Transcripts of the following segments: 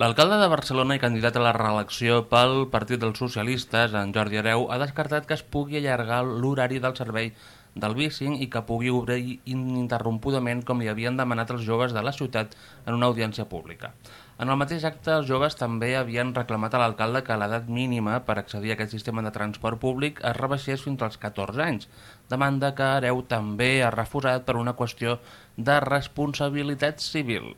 L'alcalde de Barcelona i candidat a la reelecció pel Partit dels Socialistes, en Jordi Areu, ha descartat que es pugui allargar l'horari del servei del bicing i que pugui obrir ininterrompudament com li havien demanat els joves de la ciutat en una audiència pública. En el mateix acte, els joves també havien reclamat a l'alcalde que l'edat mínima per accedir a aquest sistema de transport públic es rebaixés fins als 14 anys, demanda que Areu també ha refusat per una qüestió de responsabilitat civil.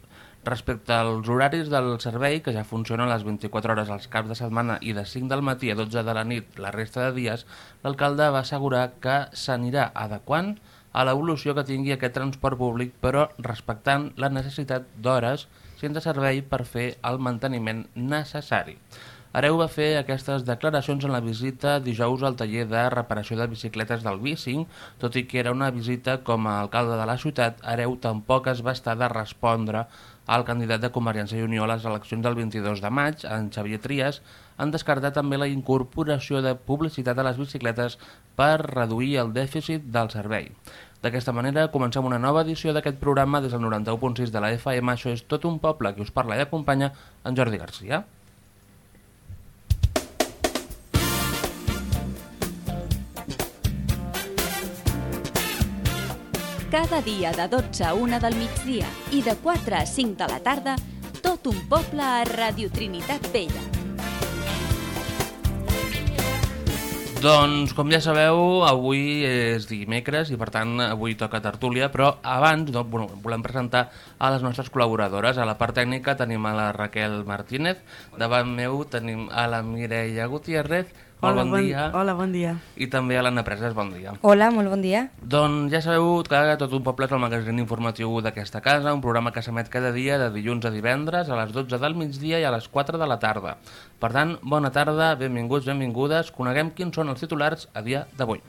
Respecte als horaris del servei, que ja funcionen les 24 hores als caps de setmana i de 5 del matí a 12 de la nit la resta de dies, l'alcalde va assegurar que s'anirà adequant a l'evolució que tingui aquest transport públic, però respectant la necessitat d'hores sense servei per fer el manteniment necessari. Areu va fer aquestes declaracions en la visita dijous al taller de reparació de bicicletes del Bicing, tot i que era una visita com a alcalde de la ciutat, Areu tampoc es va estar de respondre al candidat de Convergència i Unió a les eleccions del 22 de maig, en Xavier Trias, han descartat també la incorporació de publicitat a les bicicletes per reduir el dèficit del servei. D'aquesta manera, comencem una nova edició d'aquest programa des del 91.6 de la FM. Això és tot un poble que us parla i acompanya en Jordi Garcia. Cada dia de 12 a 1 del migdia i de 4 a 5 de la tarda, tot un poble a Radio Trinitat Vella. Doncs, com ja sabeu, avui és dimecres i per tant avui toca tertúlia, però abans no, bueno, volem presentar a les nostres col·laboradores. A la part tècnica tenim a la Raquel Martínez, davant meu tenim a la Mireia Gutiérrez, Hola, bon, bon, dia. hola, bon dia. I també a l'Anna Preses, bon dia. Hola, molt bon dia. Doncs ja sabeu que Tot un poble és el magazín informatiu d'aquesta casa, un programa que s'emet cada dia de dilluns a divendres a les 12 del migdia i a les 4 de la tarda. Per tant, bona tarda, benvinguts, benvingudes, coneguem quins són els titulars a dia d'avui.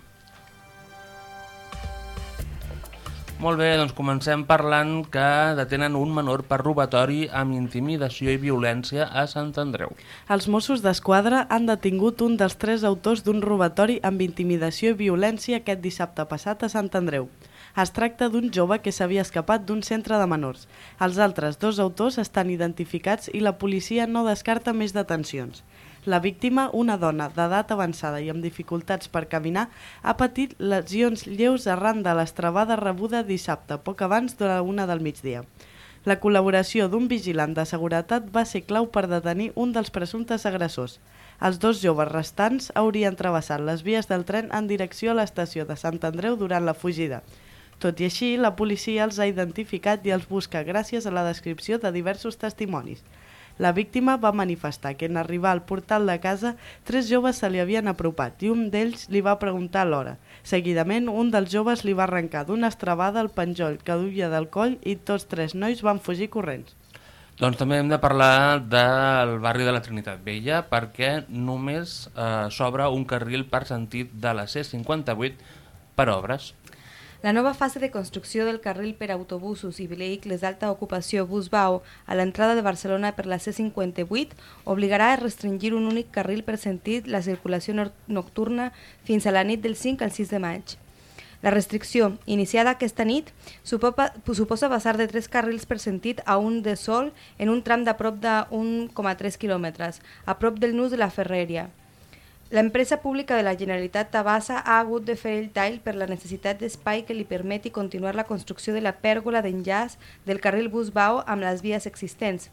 Molt bé, doncs comencem parlant que detenen un menor per robatori amb intimidació i violència a Sant Andreu. Els Mossos d'Esquadra han detingut un dels tres autors d'un robatori amb intimidació i violència aquest dissabte passat a Sant Andreu. Es tracta d'un jove que s'havia escapat d'un centre de menors. Els altres dos autors estan identificats i la policia no descarta més detencions. La víctima, una dona d'edat avançada i amb dificultats per caminar, ha patit lesions lleus arran de l'estrabada rebuda dissabte, poc abans de la una del migdia. La col·laboració d'un vigilant de seguretat va ser clau per detenir un dels presumptes agressors. Els dos joves restants haurien travessat les vies del tren en direcció a l'estació de Sant Andreu durant la fugida. Tot i així, la policia els ha identificat i els busca gràcies a la descripció de diversos testimonis. La víctima va manifestar que en arribar al portal de casa, tres joves se li havien apropat i un d'ells li va preguntar l'hora. Seguidament, un dels joves li va arrencar d'una estrabada el penjoll que duia del coll i tots tres nois van fugir corrents. Doncs també hem de parlar del barri de la Trinitat Vella perquè només eh, s'obre un carril per sentit de la C58 per obres. La nova fase de construcció del carril per autobusos i vehicles d'alta ocupació Busbau a l'entrada de Barcelona per la C58 obligarà a restringir un únic carril per sentit la circulació nocturna fins a la nit del 5 al 6 de maig. La restricció, iniciada aquesta nit, suposa passar de tres carrils per sentit a un de sol en un tram de prop de 1,3 quilòmetres, a prop del nus de la Ferreria. L'empresa pública de la Generalitat Tabassa ha hagut de fer el tall per la necessitat d'espai que li permeti continuar la construcció de la pèrgola d'enllaç del carril Busbau amb les vies existents.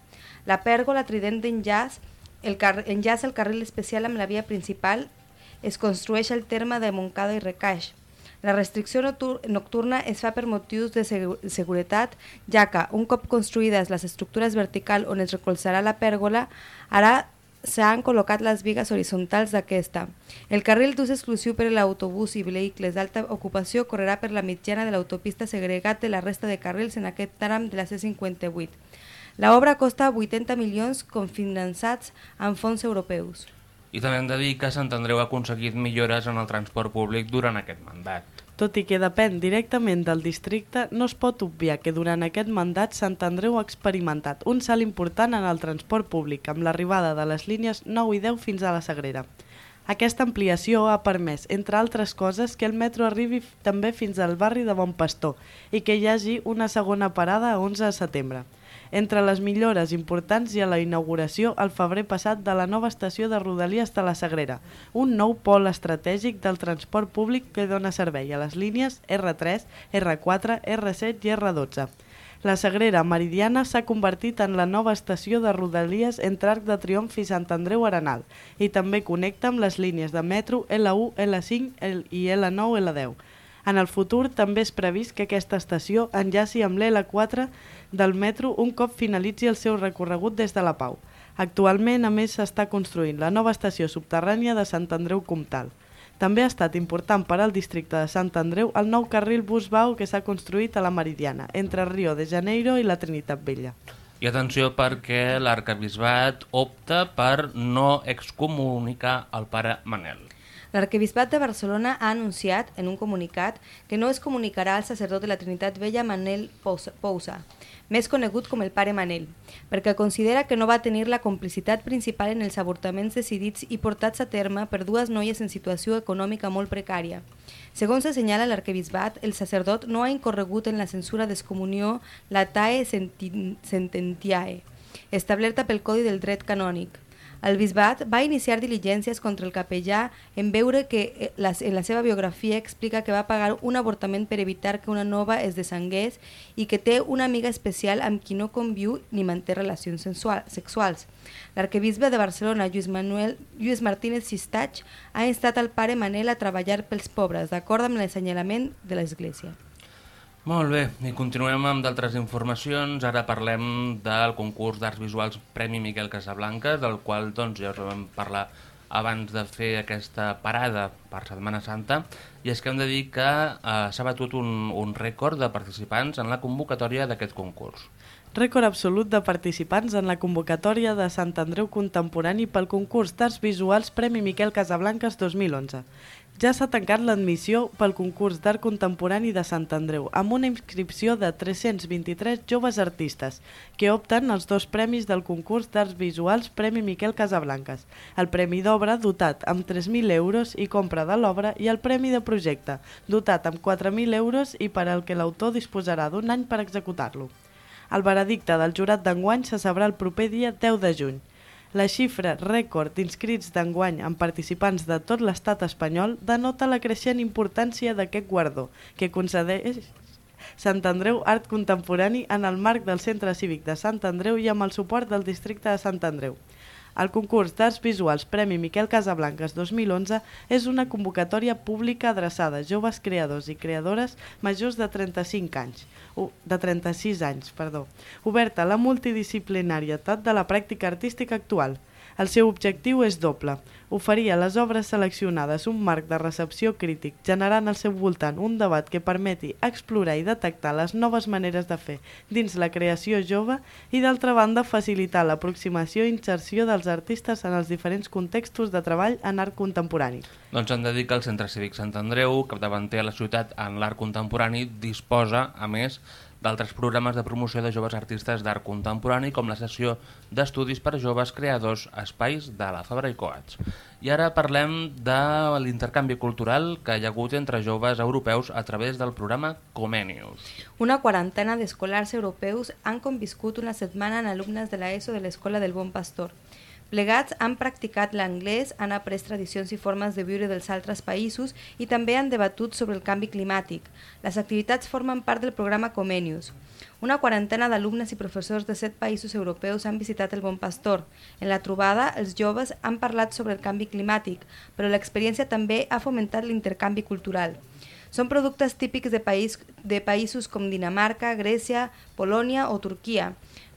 La pèrgola trident d'enllaç el enllaça el carril especial amb la via principal es construeix al terme de Montcada i Recaix. La restricció nocturna es fa per motius de seguretat, ja que un cop construïdes les estructures vertical on es recolzarà la pèrgola, ara s'han col·locat les vigues horitzontals d'aquesta. El carril d'ús exclusiu per a l'autobús i vehicles d'alta ocupació correrà per la mitjana de l'autopista segregat de la resta de carrils en aquest tram de la C58. La obra costa 80 milions confinançats amb fons europeus. I també hem de dir que Sant Andreu ha aconseguit millores en el transport públic durant aquest mandat. Tot i que depèn directament del districte, no es pot obviar que durant aquest mandat Sant Andreu ha experimentat un salt important en el transport públic amb l'arribada de les línies 9 i 10 fins a la Sagrera. Aquesta ampliació ha permès, entre altres coses, que el metro arribi també fins al barri de Bon Pastor i que hi hagi una segona parada a 11 de setembre. Entre les millores importants hi ha la inauguració al febrer passat de la nova estació de Rodalies de la Sagrera, un nou pol estratègic del transport públic que dona servei a les línies R3, R4, R7 i R12. La Sagrera Meridiana s'ha convertit en la nova estació de Rodalies entre Arc de Triomf i Sant Andreu Arenal i també connecta amb les línies de metro L1, L5 i L9, L10. En el futur també és previst que aquesta estació enllaci amb l'L4 del metro un cop finalitzi el seu recorregut des de la Pau. Actualment, a més, s'està construint la nova estació subterrània de Sant Andreu Comtal. També ha estat important per al districte de Sant Andreu el nou carril bus-bau que s'ha construït a la Meridiana, entre Rio de Janeiro i la Trinitat Vella. I atenció perquè l'arcabisbat opta per no excomunicar el pare Manel. L'arquebisbat de Barcelona ha anunciat en un comunicat que no es comunicarà al sacerdot de la Trinitat Vella Manel Pousa, més conegut com el pare Manel, perquè considera que no va tenir la complicitat principal en els avortaments decidits i portats a terme per dues noies en situació econòmica molt precària. Segons assenyala l'arquebisbat, el sacerdot no ha incorregut en la censura d'excomunió latae sententiae, establerta pel Codi del Dret Canònic, el bisbat va iniciar diligències contra el capellà en veure que eh, en la seva biografia explica que va pagar un avortament per evitar que una nova es desangués i que té una amiga especial amb qui no conviu ni manté relacions sexuals. L'arquebisbe de Barcelona, Lluís, Manuel, Lluís Martínez Sistach, ha instat al pare Manel a treballar pels pobres, d'acord amb l'assenyalament de l'Església. Molt bé, i continuem amb d'altres informacions. Ara parlem del concurs d'arts visuals Premi Miquel Casablanca, del qual doncs, ja us vam parlar abans de fer aquesta parada per Setmana Santa, i és que hem de dir que eh, s'ha batut un, un rècord de participants en la convocatòria d'aquest concurs. Rècord absolut de participants en la convocatòria de Sant Andreu Contemporani pel concurs d'arts visuals Premi Miquel Casablanques 2011 ja s'ha tancat l'admissió pel concurs d'art contemporani de Sant Andreu, amb una inscripció de 323 joves artistes, que opten als dos premis del concurs d'arts visuals Premi Miquel Casablanques, el Premi d'Obra dotat amb 3.000 euros i compra de l'obra i el Premi de Projecte, dotat amb 4.000 euros i per al que l'autor disposarà d'un any per executar-lo. El veredicte del jurat d'enguany se sabrà el proper dia 10 de juny. La xifra rècord d'inscrits d'enguany amb participants de tot l'estat espanyol denota la creixent importància d'aquest guardó, que concedeix Sant Andreu Art Contemporani en el marc del Centre Cívic de Sant Andreu i amb el suport del districte de Sant Andreu. El concurs d'Arts Visuals Premi Miquel Casablanques 2011 és una convocatòria pública adreçada a joves creadors i creadores majors de 35 anys, de 36 anys, perdó, oberta a la multidisciplinarietat de la pràctica artística actual – el seu objectiu és doble, oferir a les obres seleccionades un marc de recepció crític, generant al seu voltant un debat que permeti explorar i detectar les noves maneres de fer dins la creació jove i, d'altra banda, facilitar l'aproximació i inserció dels artistes en els diferents contextos de treball en art contemporani. Doncs han de dir que el Centre Cívic Sant Andreu, capdavanter a la ciutat en l'art contemporani, disposa, a més, d'altres programes de promoció de joves artistes d'art contemporani com la sessió d'estudis per joves creadors espais de la Fabra i Coats. I ara parlem de l'intercanvi cultural que hi ha hagut entre joves europeus a través del programa Comenius. Una quarantena d'escolars europeus han conviscut una setmana en alumnes de l'ESO de l'Escola del Bon Pastor. Plegats han practicat l'anglès, han après tradicions i formes de viure dels altres països i també han debatut sobre el canvi climàtic. Les activitats formen part del programa Comenius. Una quarantena d'alumnes i professors de set països europeus han visitat el Bon Pastor. En la trobada, els joves han parlat sobre el canvi climàtic, però l'experiència també ha fomentat l'intercanvi cultural. Són productes típics de, país, de països com Dinamarca, Grècia, Polònia o Turquia.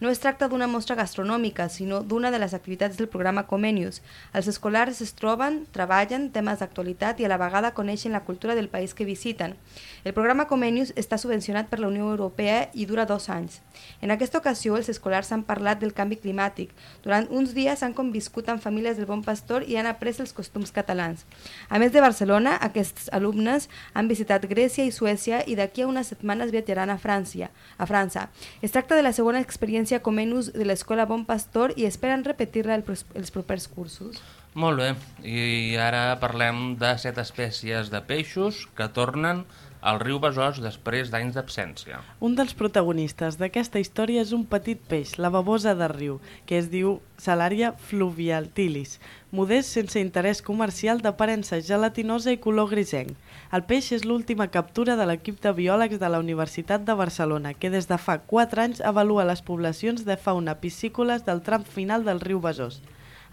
No es tracta d'una mostra gastronòmica, sinó d'una de les activitats del programa Comenius. Els escolars es troben, treballen temes d'actualitat i a la vegada coneixen la cultura del país que visiten. El programa Comenius està subvencionat per la Unió Europea i dura dos anys. En aquesta ocasió, els escolars han parlat del canvi climàtic. Durant uns dies han conviscut amb famílies del Bon Pastor i han après els costums catalans. A més de Barcelona, aquests alumnes han visitat Grècia i Suècia i d'aquí a unes setmanes viatjaran a França. A França. Es tracta de la segona experiència Comenus de l'Escola Bon Pastor i esperen repetir-la els propers cursos. Molt bé, i ara parlem de set espècies de peixos que tornen al riu Besòs després d'anys d'absència. Un dels protagonistes d'aquesta història és un petit peix, la babosa de riu, que es diu Salaria fluviatilis, modest sense interès comercial d'aparença gelatinosa i color grisenc. El peix és l'última captura de l'equip de biòlegs de la Universitat de Barcelona, que des de fa 4 anys avalua les poblacions de fauna piscícoles del tram final del riu Besòs.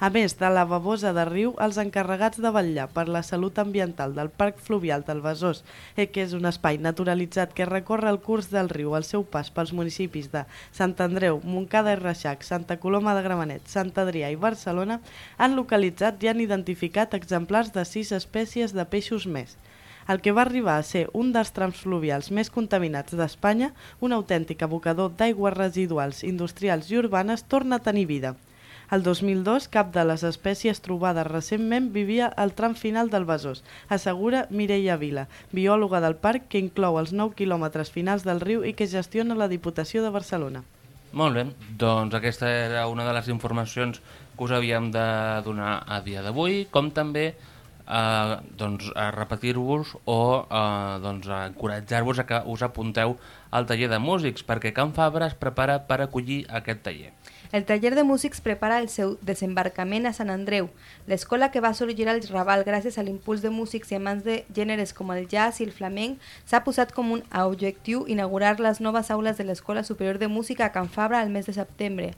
A més de la babosa de riu, els encarregats de vetllar per la salut ambiental del Parc Fluvial del Besòs, eh, que és un espai naturalitzat que recorre el curs del riu al seu pas pels municipis de Sant Andreu, Montcada i Reixac, Santa Coloma de Gramenet, Sant Adrià i Barcelona, han localitzat i han identificat exemplars de sis espècies de peixos més. El que va arribar a ser un dels trams fluvials més contaminats d'Espanya, un autèntic abocador d'aigües residuals industrials i urbanes, torna a tenir vida. El 2002, cap de les espècies trobades recentment vivia al tram final del Besòs, assegura Mireia Vila, biòloga del parc que inclou els 9 quilòmetres finals del riu i que gestiona la Diputació de Barcelona. Molt bé, doncs aquesta era una de les informacions que us havíem de donar a dia d'avui, com també eh, doncs, a repetir-vos o eh, doncs, a encoratjar-vos a que us apunteu al taller de músics, perquè Can Fabra es prepara per acollir aquest taller. El taller de músics prepara el seu desembarcament a Sant Andreu, l'escola que va sorgir al Raval gràcies a l'impuls de músics i amants de gèneres com el jazz i el flamenc, s'ha posat com un objectiu inaugurar les noves aules de l'Escola Superior de Música a Can Fabra al mes de setembre.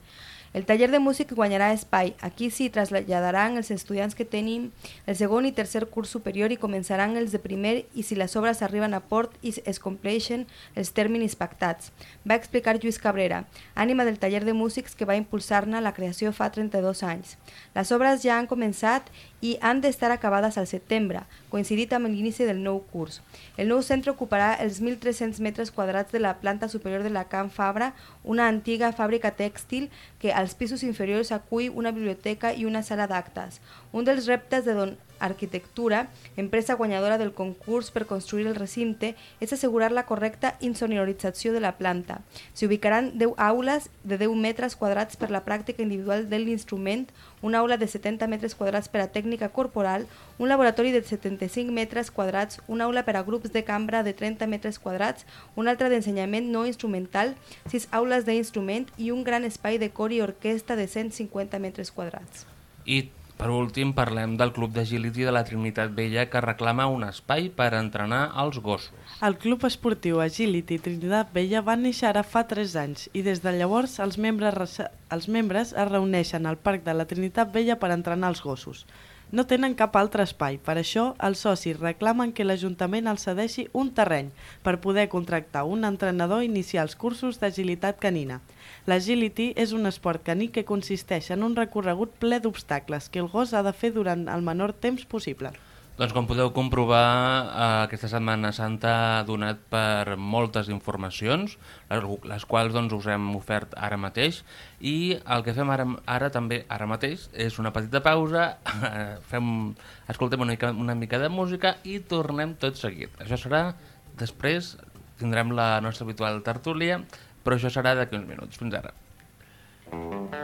El taller de músic guanyarà espai. Aquí s'hi traslladaran els estudiants que tenim el segon i tercer curs superior i començaran els de primer i si les obres arriben a port i es compleixen els tèrmins pactats. Va explicar Lluís Cabrera, ànima del taller de músics que va impulsar-ne la creació fa 32 anys. Les obres ja han començat i han d'estar acabades al setembre, coincidit amb l'inici del nou curs. El nou centre ocuparà els 1.300 metres quadrats de la planta superior de la Camp Fabra, una antiga fàbrica tèxtil que als pisos inferiors acull una biblioteca i una sala d'actes. Un dels reptes de Don Arquitectura, empresa guanyadora del concurs per construir el recinte, és assegurar la correcta insonorització de la planta. S'hi ubicaran 10 aules de 10 metres quadrats per la pràctica individual de l'instrument, una aula de 70 metres quadrats per a tècnica corporal, un laboratori de 75 metres quadrats, una aula per a grups de cambra de 30 metres quadrats, una altra d'ensenyament no instrumental, 6 aules d'instrument i un gran espai de cor i orquestra de 150 metres quadrats. I per últim, parlem del Club d'Agility de la Trinitat Vella que reclama un espai per entrenar els gossos. El Club Esportiu Agility Trinitat Vella va néixer ara fa 3 anys i des de llavors els membres, els membres es reuneixen al Parc de la Trinitat Vella per entrenar els gossos. No tenen cap altre espai, per això els socis reclamen que l'Ajuntament els cedeixi un terreny per poder contractar un entrenador i iniciar els cursos d'agilitat canina. L'agility és un esport caní que consisteix en un recorregut ple d'obstacles que el gos ha de fer durant el menor temps possible. Doncs com podeu comprovar, eh, aquesta Setmana Santa ha donat per moltes informacions, les, les quals doncs, us hem ofert ara mateix, i el que fem ara, ara també ara mateix és una petita pausa, fem, escoltem una mica, una mica de música i tornem tot seguit. Això serà després, tindrem la nostra habitual tertúlia, però això serà d'aquí uns minuts. Fins ara. Era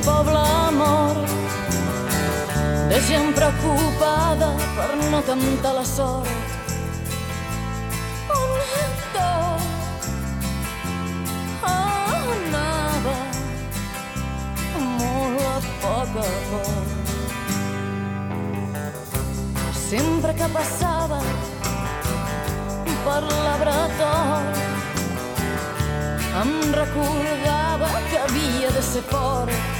un poble mort de gent preocupada per no cantar la sort. On tot anava molt a poc a poc. Sempre que passava per l'abratol em recordava que havia de ser fort,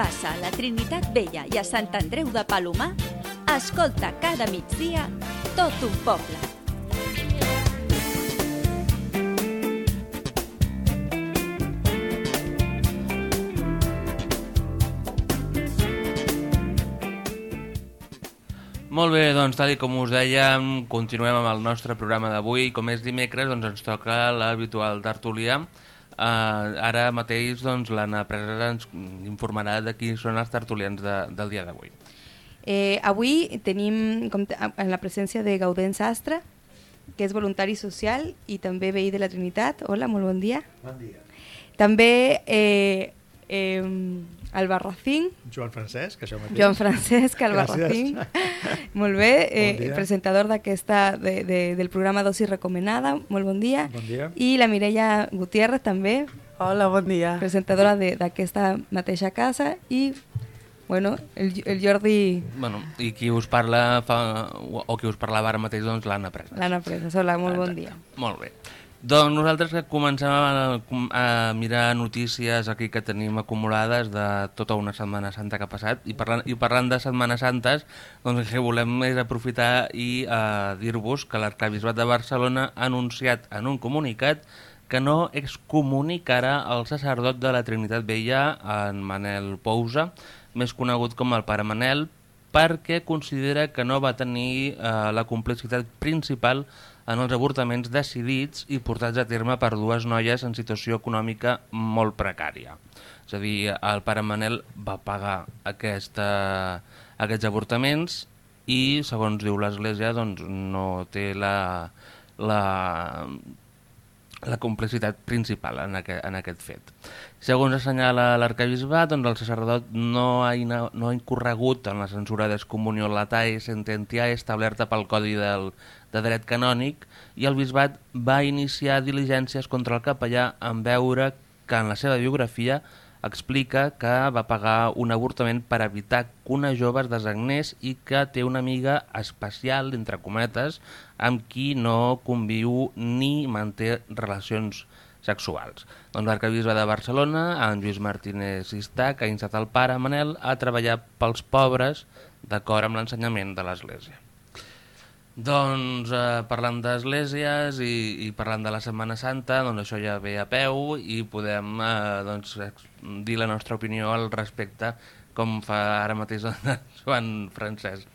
passa a la Trinitat Vella i a Sant Andreu de Palomar, escolta cada migdia tot un poble. Molt bé, doncs tal com us dèiem, continuem amb el nostre programa d'avui. Com és dimecres, doncs ens toca l'habitual tertúlia. Uh, ara mateix doncs, l'Anna Presa ens informarà de qui són els tertulians de, del dia d'avui. Eh, avui tenim com en la presència de Gaudent Sastre, que és voluntari social i també veí de la Trinitat. Hola, molt bon dia. Bon dia. També eh, eh, Albarracín, Joan Francesc, això mateix. Joan Francesc Albarracín. Molt bé, eh, Bon dia. presentador d'aquesta de, de, del programa Dosi Recomenada. Molt bon dia. Bon dia. I la Mireia Gutiérrez també, Hola, bon dia. presentadora de- d'aquesta mateixa casa i bueno, el, el Jordi Bueno, I qui us parla fa, o, o qui us parlava ara mateix, doncs l'Anna Presa. l'Anna Presa. Hola, molt bon Exacte. dia. Molt bé. Doncs nosaltres que comencem a, a mirar notícies aquí que tenim acumulades de tota una Setmana Santa que ha passat. I parlant, i parlant de Setmanes Santes, doncs el que volem és aprofitar i eh, dir-vos que l'Arcabisbat de Barcelona ha anunciat en un comunicat que no excomunicarà el sacerdot de la Trinitat Vella, en Manel Pousa, més conegut com el Pare Manel, perquè considera que no va tenir eh, la complicitat principal en els avortaments decidits i portats a terme per dues noies en situació econòmica molt precària. És a dir, el pare Manel va pagar aquesta, aquests avortaments i, segons diu l'Església, doncs, no té la, la, la complicitat principal en aquest, en aquest fet. Segons assenyala l'arcabisbat, doncs el sacerdot no ha, no ha incorregut en la censura d'excomunió latae sententiae establerta pel Codi del, de Dret Canònic i el bisbat va iniciar diligències contra el capellà en veure que en la seva biografia explica que va pagar un avortament per evitar que una jove es desagnés i que té una amiga especial, entre cometes, amb qui no conviu ni manté relacions sexuals. Doncs l'arcabisbe de Barcelona, en Lluís Martínez Istac, ha instat el pare Manel a treballar pels pobres d'acord amb l'ensenyament de l'Església. Doncs eh, parlant d'esglésies i, i parlant de la Setmana Santa, doncs això ja ve a peu i podem eh, doncs, dir la nostra opinió al respecte com fa ara mateix en Joan Francesc.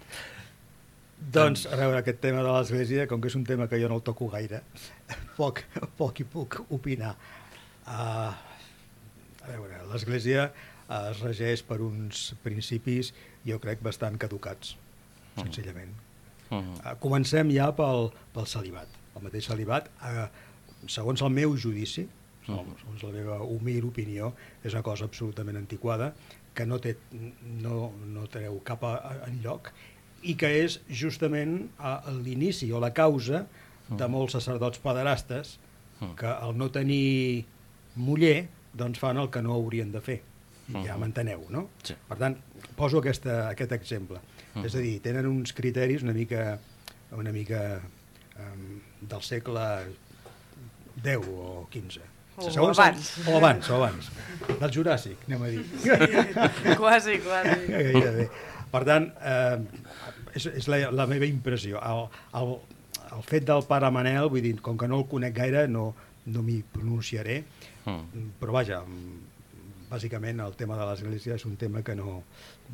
Doncs, a veure, aquest tema de l'Església, com que és un tema que jo no el toco gaire, poc, poc hi puc opinar. Uh, a veure, l'Església uh, es regeix per uns principis, jo crec, bastant caducats, senzillament. Uh -huh. Uh, comencem ja pel, pel celibat. El mateix celibat, uh, segons el meu judici, segons, segons la meva humil opinió, és una cosa absolutament antiquada, que no, té, no, no treu cap a, a, enlloc i que és justament a l'inici o la causa de molts sacerdots pederastes que al no tenir muller doncs fan el que no haurien de fer. Ja m'enteneu, no? Sí. Per tant, poso aquesta, aquest exemple. És a dir, tenen uns criteris una mica, una mica um, del segle X o XV. O abans. O abans, o abans. Del Juràssic, anem a dir. quasi, quasi. Gairebé. Per tant, eh, és, és la, la meva impressió. El, el, el fet del pare Manel, vull dir, com que no el conec gaire, no, no m'hi pronunciaré, Mm. però vaja, mm, bàsicament el tema de l'Església és un tema que no,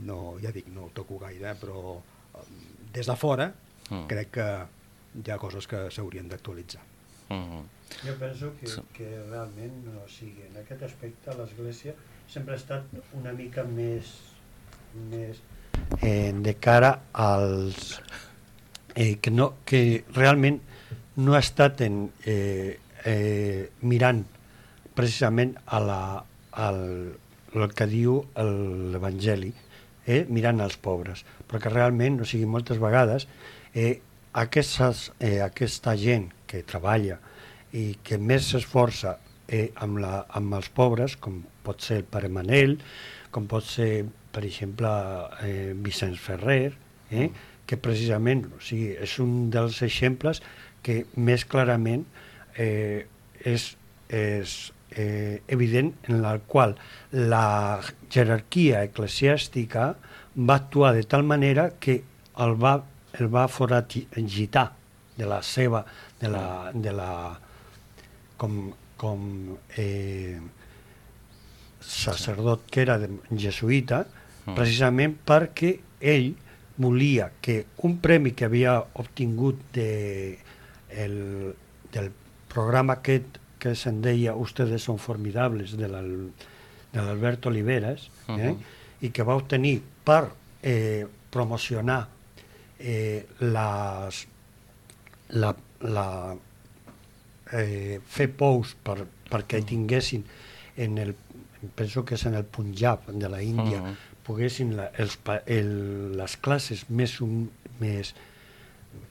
no ja dic, no el toco gaire, però eh, des de fora Mm. crec que hi ha coses que s'haurien d'actualitzar. Uh -huh. Jo penso que, que realment, o sigui, en aquest aspecte l'Església sempre ha estat una mica més, més eh, de cara als... Eh, que, no, que realment no ha estat en, eh, eh, mirant precisament a la, al, el que diu el- l'Evangeli, eh, mirant als pobres, perquè realment, o sigui, moltes vegades eh, aquestes, eh, aquesta gent que treballa i que més s'esforça eh, amb, la, amb els pobres, com pot ser el pare Manel, com pot ser, per exemple, eh, Vicenç Ferrer, eh, que precisament o sigui, és un dels exemples que més clarament eh, és, és eh, evident en el qual la jerarquia eclesiàstica va actuar de tal manera que el va, el va foragitar de la seva, de la, de la com, com eh, sacerdot que era de, jesuïta, Mm. precisament perquè ell volia que un premi que havia obtingut de, el, del programa aquest que se'n deia Ustedes son formidables de l'Al- de l'Alberto Oliveras eh, Mhm. i que va obtenir per eh, promocionar eh, les, la, la eh, fer pous per, perquè tinguessin en el, penso que és en el Punjab de la Índia, Mhm. poguessin la, els, el, les classes més, un, més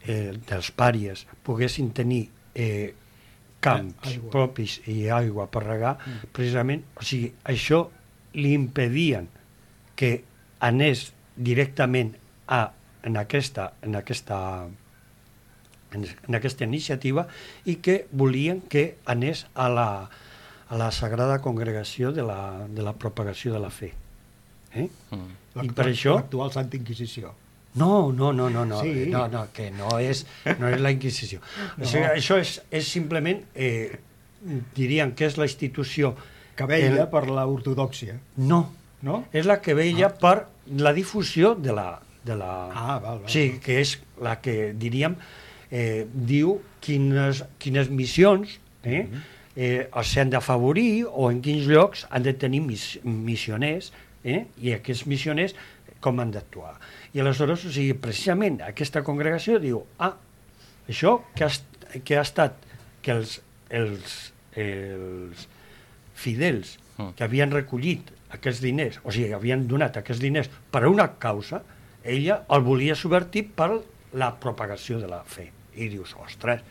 eh, dels pàries poguessin tenir eh, camps Eh, aigua. propis i aigua per regar, precisament, o sigui, això li impedien que anés directament a, en, aquesta, en, aquesta, en, en aquesta iniciativa i que volien que anés a la, a la Sagrada Congregació de la, de la propagació de la fe. Eh? Mm. I per això... L'actual Santa Inquisició. No, no, no, no, no, Sí. no, no que no és, no és la Inquisició. No. O sigui, això és, és simplement, eh, dirien que és la institució... Que veia el- per la ortodoxia, No, no? és la que veia ah. per la difusió de la... De la Ah, val, val. Sigui, que és la que, diríem, eh, diu quines, quines missions eh, Mhm. eh, s'han d'afavorir o en quins llocs han de tenir mis, missioners eh, i aquests missioners com han d'actuar. I aleshores, o sigui, precisament aquesta congregació diu, ah, això que ha, que ha estat que els, els, els fidels Mm. que havien recollit aquests diners, o sigui, havien donat aquests diners per a una causa, ella el volia subvertir per la propagació de la fe. I dius, ostres,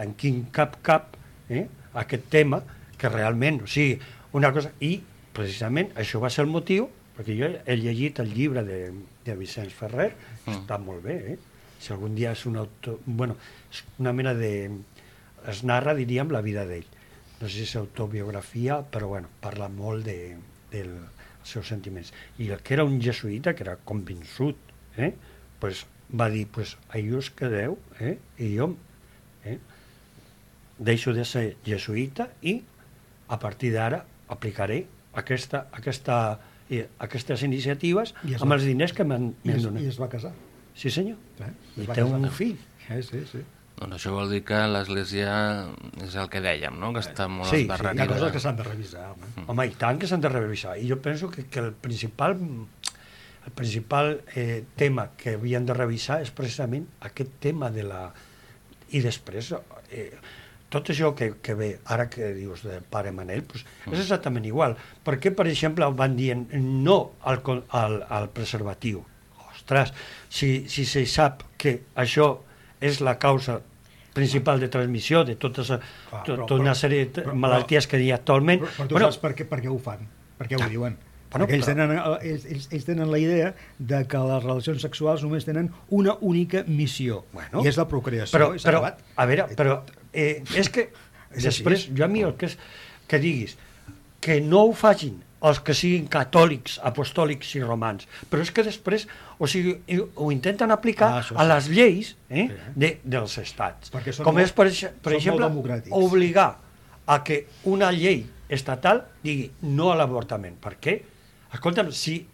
en quin cap cap eh, aquest tema que realment, o sigui, una cosa... I precisament això va ser el motiu, perquè jo he llegit el llibre de, de Vicenç Ferrer, mm. està molt bé, eh? Si algun dia és un autor... Bueno, és una mena de... Es narra, diríem, la vida d'ell. No sé si és autobiografia, però bueno, parla molt de, del, dels seus sentiments. I el que era un jesuïta, que era convençut, eh? pues va dir, pues, ahí us quedeu, eh? i jo eh? deixo de ser jesuïta i a partir d'ara aplicaré aquesta, aquesta, eh, aquestes iniciatives I es amb va- els diners que m'han I donat. I es va casar. Sí, senyor. Eh? I Es va té casar. un fill. Eh, sí, sí. Doncs això vol dir que l'Església és el que dèiem, no? que està molt Sí, sí, Hi ha coses que s'han de revisar. Home. Home, i tant que s'han de revisar. I jo penso que, que el principal, el principal eh, tema que havien de revisar és precisament aquest tema de la... I després, eh, tot això que, que ve, ara que dius del pare Manel, pues, és exactament igual. Per què, per exemple, van dient no al, al, al preservatiu? Ostres, si, si se sap que això és la causa principal de transmissió de totes, to, però- tota una però- sèrie de però- malalties que hi ha actualment. Però, però tu Bueno, saps per què, per què ho fan? Per què ho diuen? Bueno, Perquè ells però- tenen, eh, ells, ells, ells tenen la idea de que les relacions sexuals només tenen una única missió, Bueno, i és la procreació. però, però, acabat. a veure, però eh, és que després, jo a mi el que és que diguis que no ho facin els que siguin catòlics, apostòlics i romans, però és que després o sigui, ho intenten aplicar Ah, això a sí. les lleis eh, Sí. de, dels estats. Com molt- és, per, per exemple, obligar a que una llei estatal digui no a l'avortament. Per què? Escolta'm, si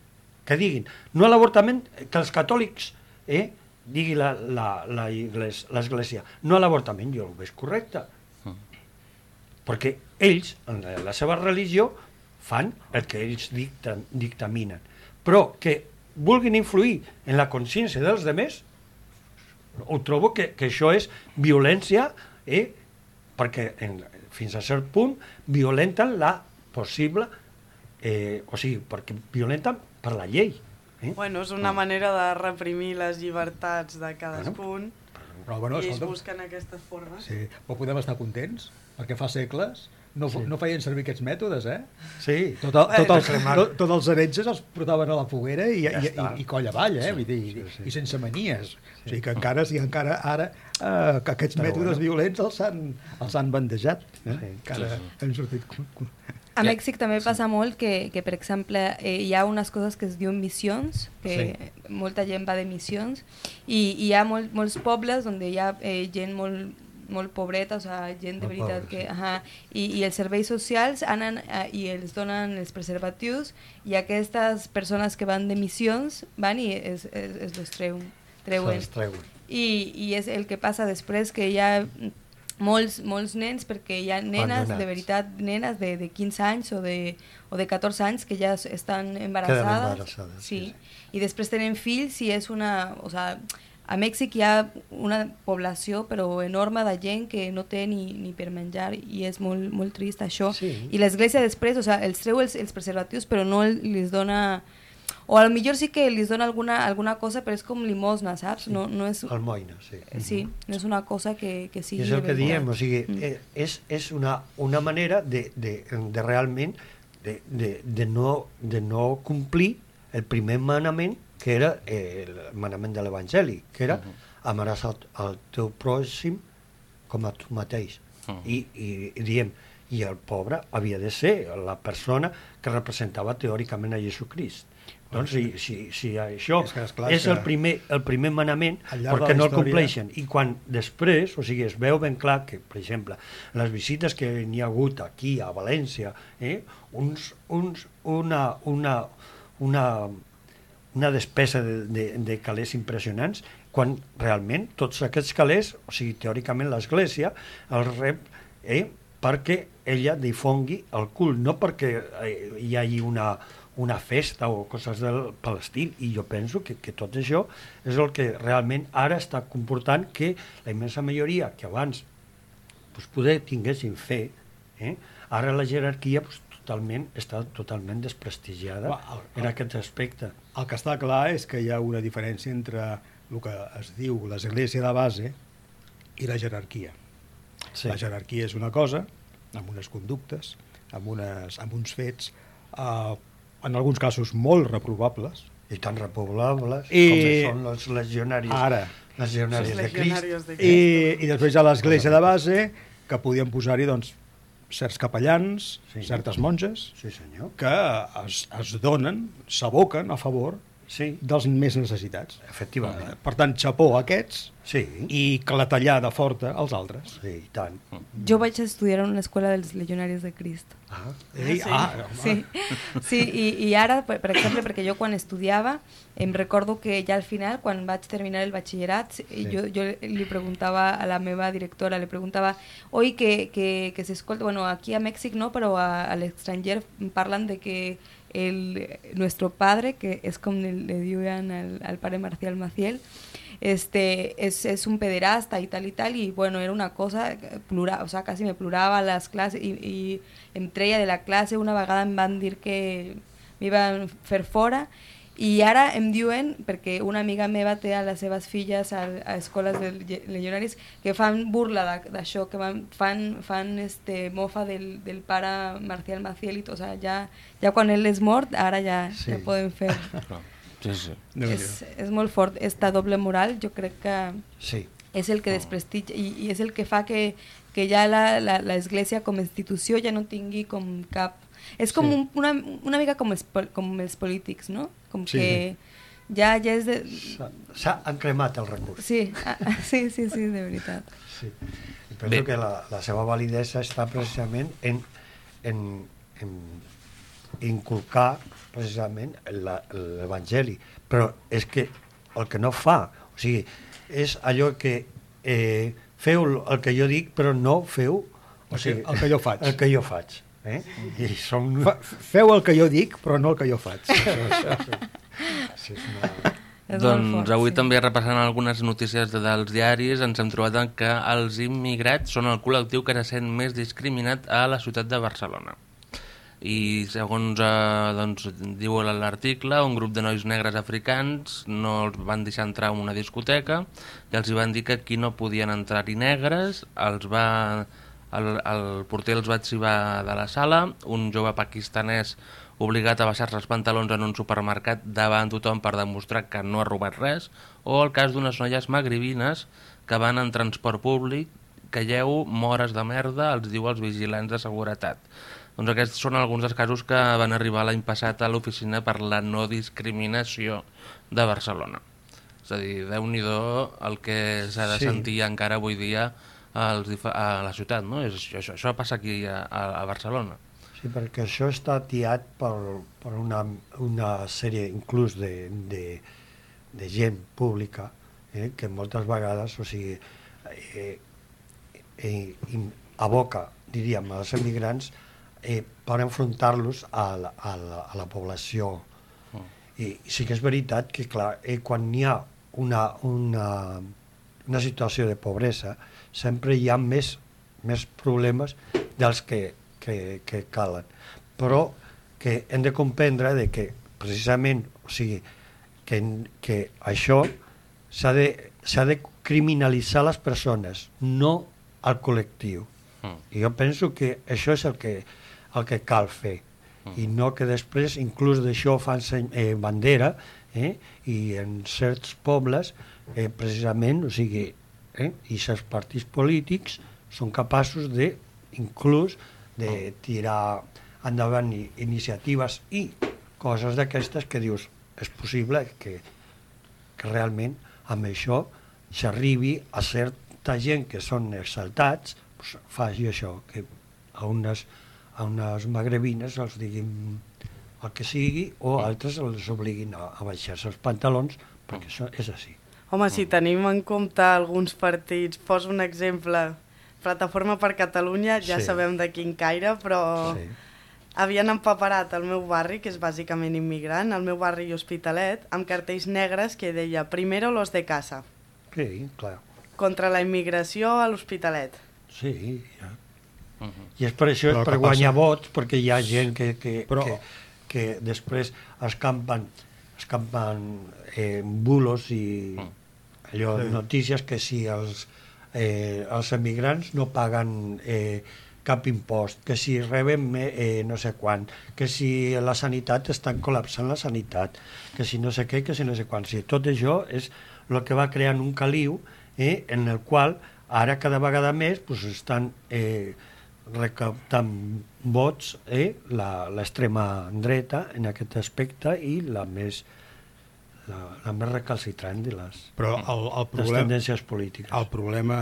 que diguin no a l'avortament, que els catòlics eh, digui la- la- la igles- l'Església no a l'avortament, jo ho veig correcte. Perquè ells, en la, la seva religió, fan el que ells dicten, dictaminen. Però que vulguin influir en la consciència dels demés, ho trobo que, que això és violència, eh? perquè en, fins a cert punt violenten la possible, eh, o sigui, perquè violenten per la llei. Eh? Bueno, és una manera de reprimir les llibertats de cadascun Però, bueno, i ells escolta'm, busquen aquestes formes. sí, però podem estar contents, perquè fa segles no, sí. no feien servir aquests mètodes, eh? Sí. Tot, el, tot, els, tot, tots els heretges els portaven a la foguera i, Ja i, i, i coll avall, eh? Sí, Vull dir, sí, sí. i sense manies. O sigui que encara, si encara ara eh, que aquests Però mètodes bueno. violents els han, els han bandejat. Eh? Sí, encara sí, hem sortit... A. Mèxic també passa molt que, que per exemple, eh, hi ha unes coses que es diuen missions, que molta gent va de missions, i, i hi ha molt, molts pobles on hi ha eh, gent molt, molt pobreta, o sigui, gent de veritat que... sí. Ajá, i, I els serveis socials anen eh, i els donen els preservatius i aquestes persones que van de missions van i es, es, es los treuen. treuen. I, I és el que passa després que hi ha molts, molts nens, perquè hi ha nenes, de veritat, nenes de, de 15 anys o de, o de 14 anys que ja estan embarassades. embarassades, sí, sí. I després tenen fills i és una... O sea, a Mèxic hi ha una població però enorme de gent que no té ni, ni per menjar i és molt, molt trist això. Sí. I l'església després, o sea, els treu els, els preservatius però no el- els dona... O a lo millor sí que els dona alguna, alguna cosa, però és com limosna, saps? No, no és... Almoina, sí. Sí, no és una cosa que, que I sigui... és el que diem, o sigui, Mm. eh, és, és una, una manera de, de, de realment de, de, de, no, de no complir el primer manament que era eh, el manament de l'Evangeli, que era amaràs el, el teu pròxim com a tu mateix. Mhm. I, i, I diem, i el pobre havia de ser la persona que representava teòricament a Jesucrist. Doncs si, si, si això És que, esclar, és el primer, el primer manament, perquè no el compleixen. I quan després, o sigui, es veu ben clar que, per exemple, les visites que n'hi ha hagut aquí a València, eh, uns, uns, una, una, una, una despesa de, de, de calés impressionants, quan realment tots aquests calés, o sigui, teòricament l'Església, els rep eh, perquè ella difongui el cul, no perquè eh, hi hagi una, una festa o coses del, per l'estil i jo penso que, que tot això és el que realment ara està comportant que la immensa majoria que abans pues, poder tinguessin fe, eh? ara la jerarquia pues, totalment està totalment desprestigiada Va, el- en aquest aspecte. El que està clar és que hi ha una diferència entre el que es diu l'església de base i la jerarquia. Sí. La jerarquia és una cosa, amb unes conductes, amb, unes, amb uns fets, eh, en alguns casos molt reprovables, I tan repoblables I- com són els legionaris, Ara. legionaris Els de Crist. legionarios de i, Cristo. i després ha l'església de base, que podien posar-hi doncs, certs capellans, Sí. certes monges, Sí, senyor. que es, es donen, s'aboquen a favor Sí, dels més necessitats. efectivament. Eh, Per tant, xapó a aquests Sí, i clatellada forta als altres. sí, i tant. Jo vaig estudiar en una escola dels legionaris de Crist. Ah, Ei, sí. ah, home. Sí, sí i, i ara, per, per exemple, perquè jo quan estudiava, em recordo que ja al final, quan vaig terminar el batxillerat, sí. jo, jo li preguntava a la meva directora, li preguntava, oi, que, que, que s'escolta, bueno, aquí a Mèxic no, però a, a l'estranger parlen de que el, nuestro padre, que és com le, le diuen al, al pare Marcial Maciel, este, és, és un pederasta i tal i tal, i bueno, era una cosa, que plora, o sea, quasi me plorava a les classes i, i em treia de la classe, una vegada em van dir que m'iban fer fora, i ara em diuen, perquè una amiga meva té a les seves filles a, a escoles de legionaris que fan burla d'a- d'això, que van, fan, fan este, mofa del, del pare Marcial Maciel, i tot, o sea, ja, ja quan ell és mort, ara ja, Sí. ja poden fer. Sí, sí. És, és molt fort, esta doble moral, jo crec que sí. és el que desprestigia i, i és el que fa que, que ja la- la- l'església com a institució ja no tingui com cap... És com Sí. un, una, una mica com els, com els polítics, no? Com Sí, que ja, ja és de... S'ha- encremat el recurs. Sí, ah, sí, sí, sí, de veritat. Sí. I penso Bé. que la, la seva validesa està precisament en, en, en inculcar precisament la- l'Evangeli. Però és que el que no fa, o sigui, és allò que eh, feu el que jo dic, però no feu El que- el que jo faig. El que jo faig. Eh? I som... Fa, feu el que jo dic, però no el que jo faig. Sí, és una... És doncs fort, avui sí. també repassant algunes notícies de, dels diaris ens hem trobat que els immigrats són el col·lectiu que se sent més discriminat a la ciutat de Barcelona. I segons eh, doncs, diu l'article, un grup de nois negres africans no els van deixar entrar en una discoteca i els hi van dir que aquí no podien entrar-hi negres, els va, el, el porter els va arxivar de la sala, un jove pakistanès obligat a baixar-se els pantalons en un supermercat davant tothom per demostrar que no ha robat res, o el cas d'unes noies magribines que van en transport públic, calleu, mores de merda, els diu els vigilants de seguretat. Doncs aquests són alguns dels casos que van arribar l'any passat a l'oficina per la no discriminació de Barcelona. És a dir, déu nhi el que s'ha de Sí. sentir encara avui dia als, a la ciutat, no? És, això, això, passa aquí a, a, Barcelona. Sí, perquè això està tiat per, per una, una sèrie inclús de, de, de gent pública eh, que moltes vegades o sigui, eh, eh, in- aboca, diríem, als emigrants eh, per enfrontar-los a, la, a, la, a la població. I sí que és veritat que, clar, eh, quan hi ha una, una, una situació de pobresa, sempre hi ha més, més problemes dels que, que, que calen. Però que hem de comprendre de que precisament, o sigui, que, que això s'ha de, de criminalitzar les persones, no al col·lectiu. Mm. I jo penso que això és el que, el que cal fer. I no que després, inclús d'això, fan eh, bandera, eh? i en certs pobles, eh, precisament, o sigui, eh? i certs partits polítics són capaços de, inclús, de tirar endavant iniciatives i coses d'aquestes que dius, és possible que, que realment amb això s'arribi a certa gent que són exaltats, pues, faci això, que a unes, a unes magrebines els diguin el que sigui o altres els obliguin a, a baixar-se els pantalons perquè això és així. Home, si tenim en compte alguns partits, pos un exemple, Plataforma per Catalunya, ja Sí. sabem de quin caire, però Sí. havien empaparat el meu barri, que és bàsicament immigrant, el meu barri i Hospitalet, amb cartells negres que deia «Primero los de casa», Sí, clar. contra la immigració a l'Hospitalet. Sí, ja. Uh -huh. I és per això, Però és per guanyar passa? vots, perquè hi ha gent que, que, Però- que, que després escampen, escampen eh, bulos i allò, Sí. notícies que si els, eh, els emigrants no paguen eh, cap impost, que si reben eh, no sé quan, que si la sanitat estan col·lapsant la sanitat, que si no sé què, que si no sé quan. Si tot això és el que va creant un caliu eh, en el qual ara cada vegada més pues, estan eh, recaptant vots eh, la- l'extrema dreta en aquest aspecte i la més la, la més recalcitrant de les, Però el, el, les problema, tendències polítiques. el problema,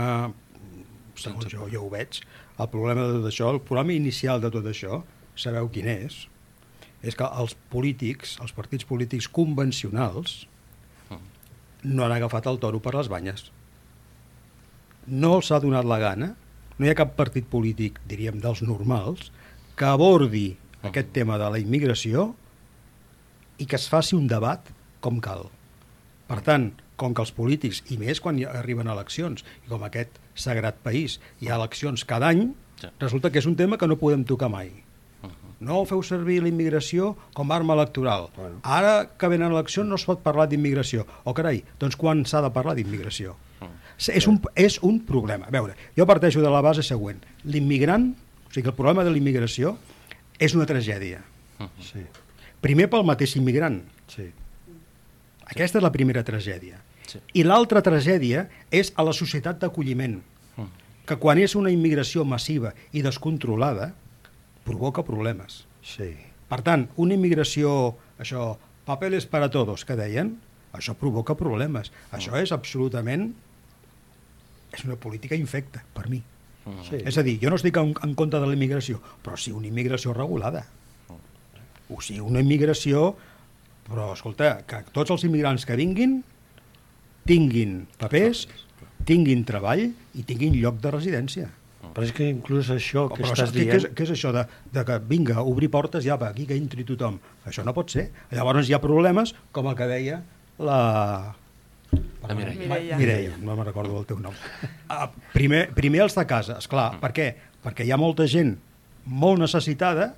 segons jo, jo ho veig, el problema de tot això, el problema inicial de tot això, sabeu quin és? És que els polítics, els partits polítics convencionals, no han agafat el toro per les banyes. No els ha donat la gana, no hi ha cap partit polític, diríem, dels normals, que abordi aquest tema de la immigració i que es faci un debat com cal. Per tant, com que els polítics, i més quan hi arriben eleccions, i com aquest sagrat país hi ha eleccions cada any, Sí. resulta que és un tema que no podem tocar mai. No feu servir la immigració com a arma electoral. Bueno. Ara que venen eleccions no es pot parlar d'immigració. O oh, carai, doncs quan s'ha de parlar d'immigració? És un, és un problema. A veure, jo parteixo de la base següent. L'immigrant, sigui que el problema de l'immigració és una tragèdia. Sí, Primer pel mateix immigrant. sí. Aquesta és la primera tragèdia. Sí. I l'altra tragèdia és a la societat d'acolliment, que quan és una immigració massiva i descontrolada, provoca problemes. sí. Per tant, una immigració, això, papeles para todos, que deien, això provoca problemes. Això és absolutament... És una política infecta, per mi. Sí. És a dir, jo no estic en, en contra de la immigració, però sí una immigració regulada. O sigui, una immigració... Però, escolta, que tots els immigrants que vinguin tinguin papers, tinguin treball i tinguin lloc de residència. Però és que inclús això que Però estàs què, què, és, dient... què és això de, de que vinga, obrir portes ja va, aquí que entri tothom? Això no pot ser. Llavors hi ha problemes com el que deia la... La Mireia. Mireia. Mireia, no me'n recordo el teu nom. Uh, primer, primer els de casa, és clar. Per què? Perquè hi ha molta gent molt necessitada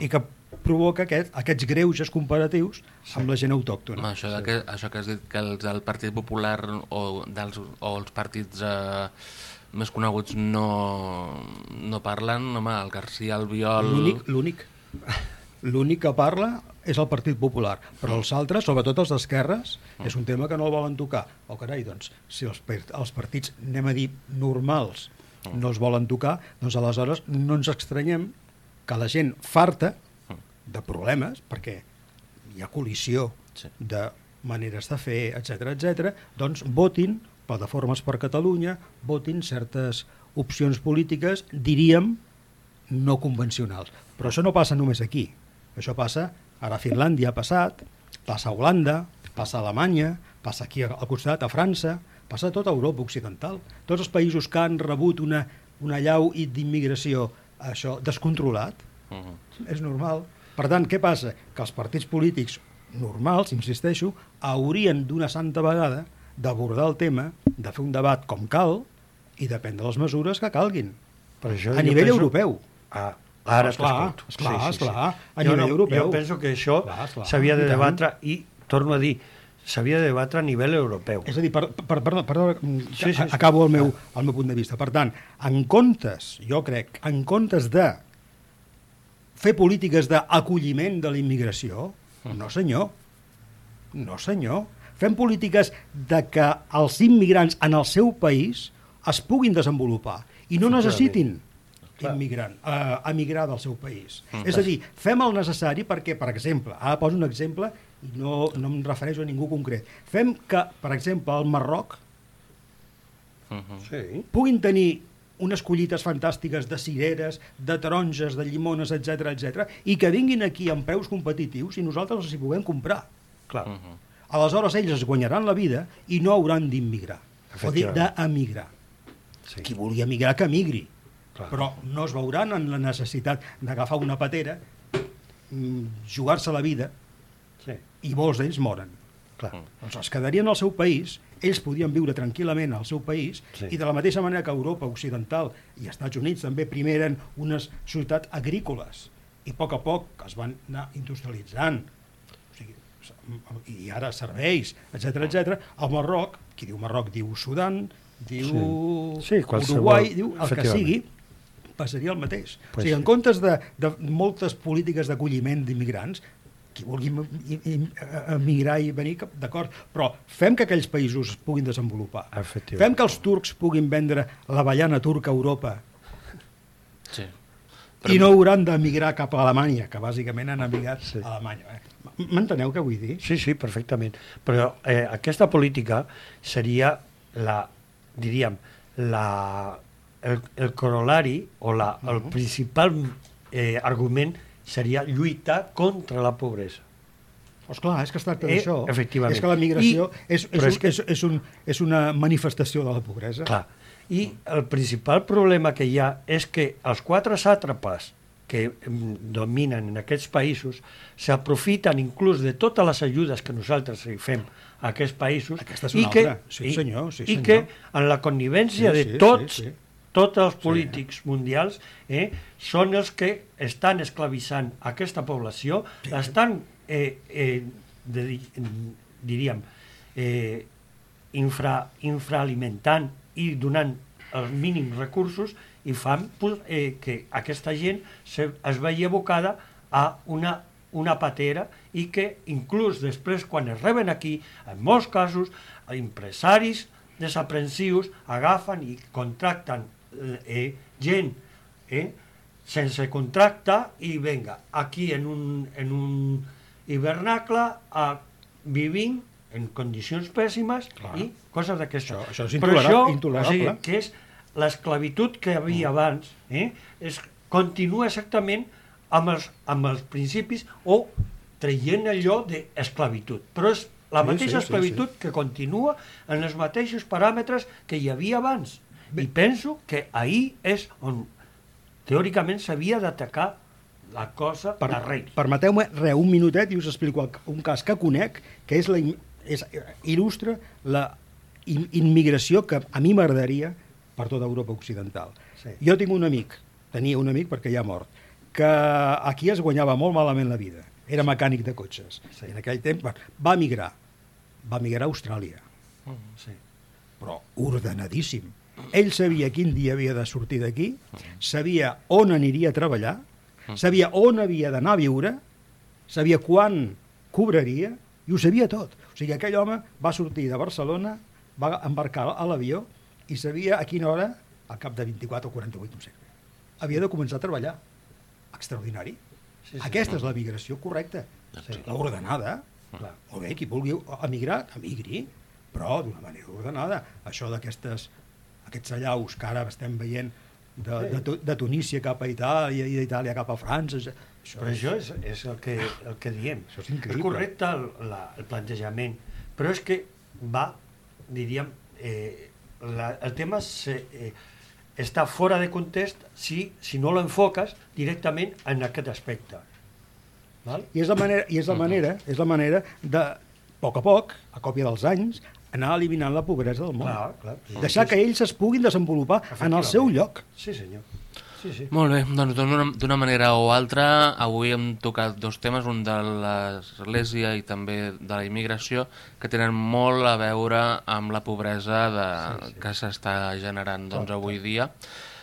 i que provoca aquest, aquests greuges comparatius amb la gent autòctona. Home, això, de que, això que has dit que els del Partit Popular o, dels, o els partits eh, més coneguts no, no parlen, home, el García Albiol... L'únic, l'únic, l'únic que parla és el Partit Popular, però els altres, sobretot els d'esquerres, és un tema que no el volen tocar. O carai, doncs, si els, els partits, anem a dir, normals, no els volen tocar, doncs aleshores no ens estranyem que la gent farta de problemes, perquè hi ha col·lisió de maneres de fer, etc etc, doncs votin plataformes per Catalunya, votin certes opcions polítiques, diríem, no convencionals. Però això no passa només aquí. Això passa, ara a Finlàndia ha passat, passa a Holanda, passa a Alemanya, passa aquí al costat, a França, passa a tota Europa occidental. Tots els països que han rebut una, una llau i d'immigració això descontrolat, Uh -huh. és normal. Per tant, què passa? Que els partits polítics normals, insisteixo, haurien d'una santa vegada d'abordar el tema, de fer un debat com cal i de prendre les mesures que calguin. Per això A nivell penso- europeu. Ah, ara Esclar, esclar, esclar, a jo nivell europeu. Jo penso que això s'havia de debatre i, torno a dir, s'havia de debatre a nivell europeu. És a dir, per, per, per, per, Sí, sí, sí. acabo el meu, el meu punt de vista. Per tant, en comptes, jo crec, en comptes de fer polítiques d'acolliment de la immigració, no senyor, no senyor, fem polítiques de que els immigrants en el seu país es puguin desenvolupar i no necessitin immigrant, eh, emigrar del seu país. És a dir, fem el necessari perquè, per exemple, ara poso un exemple i no, no em refereixo a ningú concret, fem que, per exemple, al Marroc Uh -huh. Sí. puguin tenir unes collites fantàstiques de cireres, de taronges, de llimones, etc etc, i que vinguin aquí amb preus competitius i nosaltres els hi puguem comprar. Clar. Uh -huh. Aleshores ells es guanyaran la vida i no hauran d'immigrar, o d'emigrar. Sí. Qui vulgui emigrar, que emigri. Clar. però no es veuran en la necessitat d'agafar una patera, mm, jugar-se la vida, Sí, i molts d'ells moren. clar. Doncs es quedarien al seu país, ells podien viure tranquil·lament al seu país, Sí. i de la mateixa manera que Europa Occidental i Estats Units també primer eren unes societats agrícoles, i a poc a poc es van anar industrialitzant, o sigui, i ara serveis, etc etc. al Marroc, qui diu Marroc diu Sudan, diu Sí. Sí, qualsevol- Uruguai, diu el que sigui, passaria el mateix. Pues o sigui, en comptes de, de moltes polítiques d'acolliment d'immigrants, qui vulgui emigrar i venir, que- d'acord, però fem que aquells països es puguin desenvolupar. Fem que els turcs puguin vendre l'avellana turca a Europa Sí. i no hauran d'emigrar cap a Alemanya, que bàsicament han emigrat Sí. a Alemanya. Eh? M'enteneu què vull dir? Sí, sí, perfectament. Però eh, aquesta política seria la, diríem, la, el, el corolari o la, el principal eh, argument seria lluitar contra la pobresa. Pues clar, és que es tracta Eh, d'això. efectivament. És que la migració I- és, és, un, és que- és, és, un, és una manifestació de la pobresa. Clar. I el principal problema que hi ha és que els quatre sàtrapes que mm, dominen en aquests països s'aprofiten inclús de totes les ajudes que nosaltres hi fem a aquests països i una que, altra. Sí, i, senyor, sí, i senyor. que en la connivència Sí, de sí, tots sí, sí. Tots els polítics mundials eh, són els que estan esclavitzant aquesta població, l'estan, eh, eh, de, diríem, eh, infra, infraalimentant i donant els mínims recursos i fan eh, que aquesta gent se, es vegi abocada a una, una patera i que inclús després quan es reben aquí, en molts casos, empresaris desaprensius agafen i contracten eh, eh, gent eh, sense contracte i venga, aquí en un, en un hivernacle a, vivint en condicions pèssimes Clar. i coses d'aquestes. Això- això és Però intolera- això, intolerable. O sigui, que és l'esclavitud que hi havia abans, eh, és, continua exactament amb els, amb els principis o traient allò d'esclavitud. Però és la Sí, mateixa sí, sí, esclavitud que continua en els mateixos paràmetres que hi havia abans. I penso que ahir és on teòricament s'havia d'atacar la cosa Per, d'arrel. Permeteu-me re, un minutet i us explico un cas que conec que és la, és, il·lustra la im- immigració que a mi m'agradaria per tota Europa Occidental. Sí. Jo tinc un amic, tenia un amic perquè ja ha mort, que aquí es guanyava molt malament la vida. Era mecànic de cotxes. Sí. En aquell temps va, va migrar. Va migrar a Austràlia, Sí. però ordenadíssim. Ell sabia quin dia havia de sortir d'aquí, sabia on aniria a treballar, sabia on havia d'anar a viure, sabia quan cobraria, i ho sabia tot. O sigui, aquell home va sortir de Barcelona, va embarcar a l'avió i sabia a quina hora, al cap de 24 o 48, no sé, havia de començar a treballar. Extraordinari. Sí, sí. Aquesta és la migració correcta, Sí. la ordenada. Clar. Molt bé, qui vulgui emigrar, emigri, però d'una manera ordenada. Això d'aquestes aquests allaus que ara estem veient de, de, Tu- de Tunísia cap a Itàlia i d'Itàlia cap a França, això, Però això és, és el, que, el que diem. Això és increïble. És correcte el, la, el plantejament, però és que va, diríem, eh, la, el tema se, eh, està fora de context si, si no l'enfoques directament en aquest aspecte. Val? I és la manera, i és la manera, és la manera de, a poc a poc, a còpia dels anys, anar eliminant la pobresa del món. Clar, clar. Sí, Deixar sí, que ells es puguin desenvolupar en el seu lloc. Sí, senyor. Sí, sí. Molt bé, doncs d'una d'una manera o altra, avui hem tocat dos temes, un de l'església i també de la immigració, que tenen molt a veure amb la pobresa de, sí, sí. que s'està generant doncs, avui dia.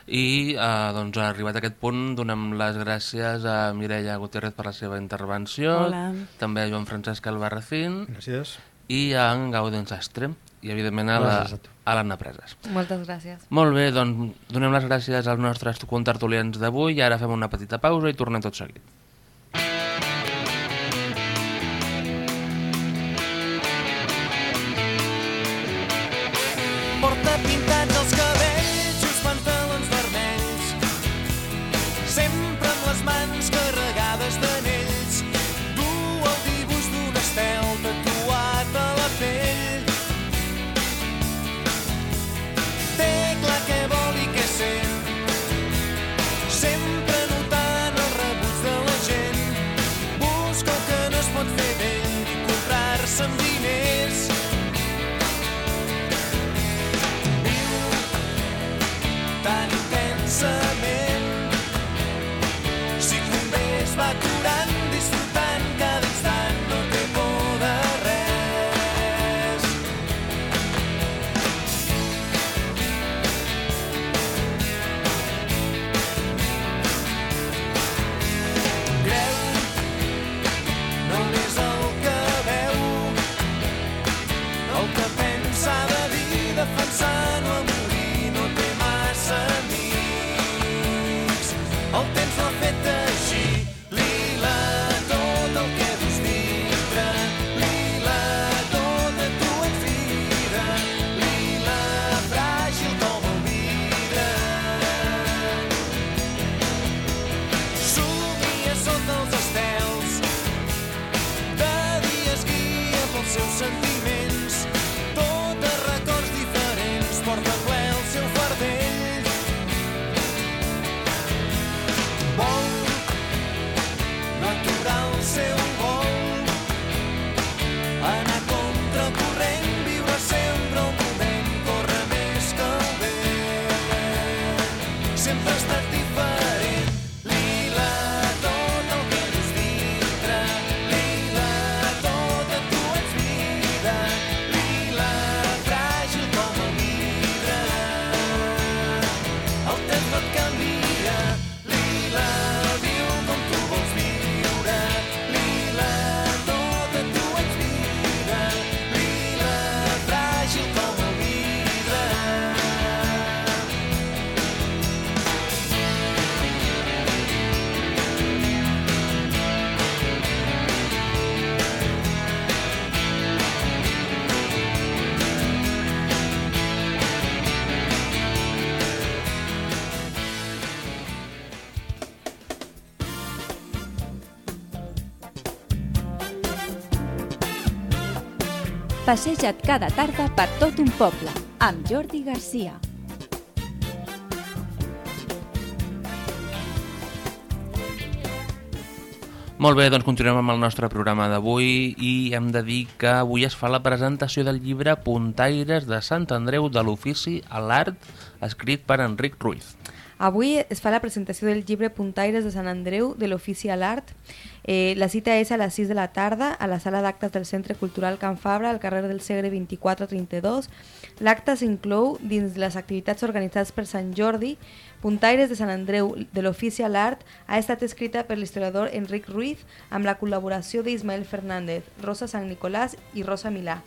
I eh, doncs, arribat a aquest punt, donem les gràcies a Mireia Gutiérrez per la seva intervenció, Hola. també a Joan Francesc Albarracín Gràcies. I a en Gaudent Sastre, i evidentment a la- a l'Anna Preses. Moltes gràcies. Molt bé, doncs donem les gràcies als nostres contertulians d'avui i ara fem una petita pausa i tornem tot seguit. Passeja't cada tarda per tot un poble, amb Jordi Garcia. Molt bé, doncs continuem amb el nostre programa d'avui i hem de dir que avui es fa la presentació del llibre Puntaires de Sant Andreu de l'ofici a l'art, escrit per Enric Ruiz. Avui es fa la presentació del llibre Puntaires de Sant Andreu de l'Ofici a l'Art. Eh, la cita és a les 6 de la tarda a la sala d'actes del Centre Cultural Can Fabra, al carrer del Segre 2432. L'acte s'inclou dins les activitats organitzades per Sant Jordi. Puntaires de Sant Andreu de l'Ofici a l'Art ha estat escrita per l'historiador Enric Ruiz amb la col·laboració d'Ismael Fernández, Rosa Sant Nicolàs i Rosa Milà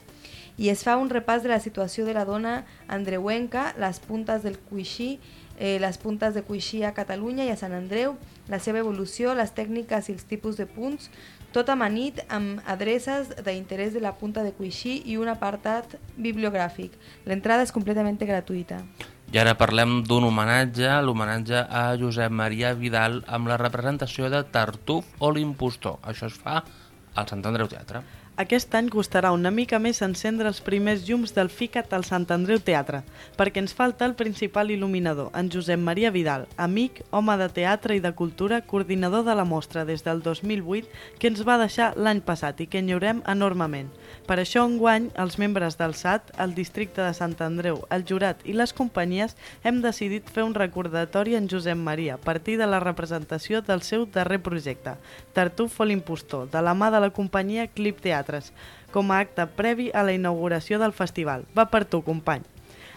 i es fa un repàs de la situació de la dona andreuenca, les puntes del cuixí, eh, les puntes de cuixí a Catalunya i a Sant Andreu, la seva evolució, les tècniques i els tipus de punts, tot amanit amb adreces d'interès de la punta de cuixí i un apartat bibliogràfic. L'entrada és completament gratuïta. I ara parlem d'un homenatge, l'homenatge a Josep Maria Vidal amb la representació de Tartuf o l'impostor. Això es fa al Sant Andreu Teatre. Aquest any costarà una mica més encendre els primers llums del FICAT al Sant Andreu Teatre, perquè ens falta el principal il·luminador, en Josep Maria Vidal, amic, home de teatre i de cultura, coordinador de la mostra des del 2008, que ens va deixar l'any passat i que enyorem enormement. Per això, enguany, els membres del SAT, el districte de Sant Andreu, el jurat i les companyies hem decidit fer un recordatori en Josep Maria a partir de la representació del seu darrer projecte, Tartuf o l'impostor, de la mà de la companyia Clip Teatres, com a acte previ a la inauguració del festival. Va per tu, company.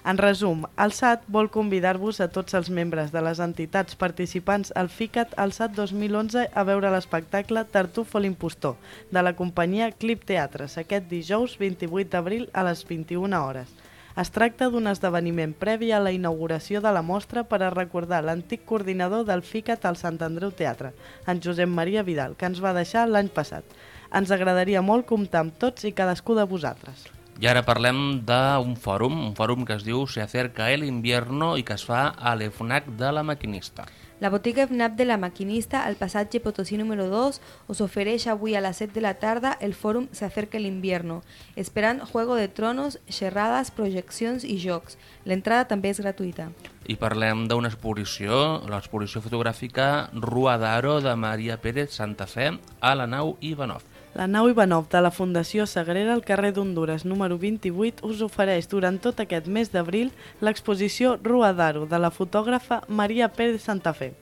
En resum, el SAT vol convidar-vos a tots els membres de les entitats participants al FICAT al SAT 2011 a veure l'espectacle Tartuf o l'impostor de la companyia Clip Teatres aquest dijous 28 d'abril a les 21 hores. Es tracta d'un esdeveniment previ a la inauguració de la mostra per a recordar l'antic coordinador del FICAT al Sant Andreu Teatre, en Josep Maria Vidal, que ens va deixar l'any passat. Ens agradaria molt comptar amb tots i cadascú de vosaltres. I ara parlem d'un fòrum, un fòrum que es diu Se acerca el invierno i que es fa a l'EFNAC de la Maquinista. La botiga FNAP de la Maquinista, al passatge Potosí número 2, us ofereix avui a les 7 de la tarda el fòrum Se acerca el invierno, esperant Juego de Tronos, xerrades, projeccions i jocs. L'entrada també és gratuïta. I parlem d'una exposició, l'exposició fotogràfica Rua d'Aro de Maria Pérez Santa Fe a la nau Ivanov. La nau Ivanov de la Fundació Sagrera al carrer d'Honduras número 28 us ofereix durant tot aquest mes d'abril l'exposició Rua d'Aro de la fotògrafa Maria Pérez Santa Fe.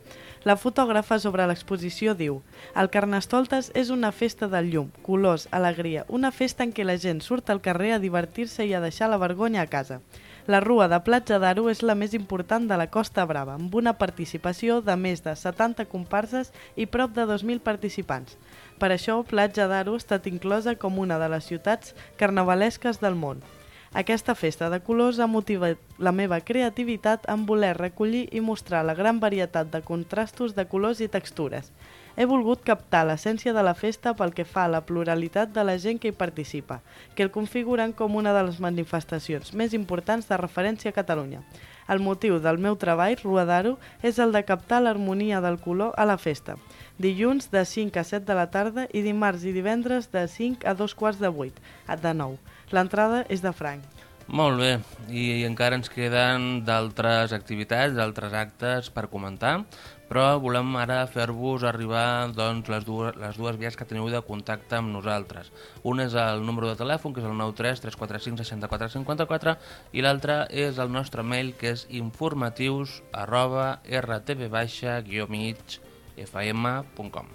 La fotògrafa sobre l'exposició diu El Carnestoltes és una festa del llum, colors, alegria, una festa en què la gent surt al carrer a divertir-se i a deixar la vergonya a casa. La Rua de Platja d'Aro és la més important de la Costa Brava, amb una participació de més de 70 comparses i prop de 2.000 participants. Per això, Platja d'Aro ha estat inclosa com una de les ciutats carnavalesques del món. Aquesta festa de colors ha motivat la meva creativitat en voler recollir i mostrar la gran varietat de contrastos de colors i textures. He volgut captar l'essència de la festa pel que fa a la pluralitat de la gent que hi participa, que el configuren com una de les manifestacions més importants de referència a Catalunya. El motiu del meu treball, Ruadaro, és el de captar l'harmonia del color a la festa. Dilluns de 5 a 7 de la tarda i dimarts i divendres de 5 a 2 quarts de 8, de 9. L'entrada és de franc. Molt bé, i encara ens queden d'altres activitats, d'altres actes per comentar, però volem ara fer-vos arribar doncs, les, dues, les dues vies que teniu de contacte amb nosaltres. Un és el número de telèfon, que és el 93 345 64 54, i l'altre és el nostre mail, que és informatius arroba rtv-mig.fm.com.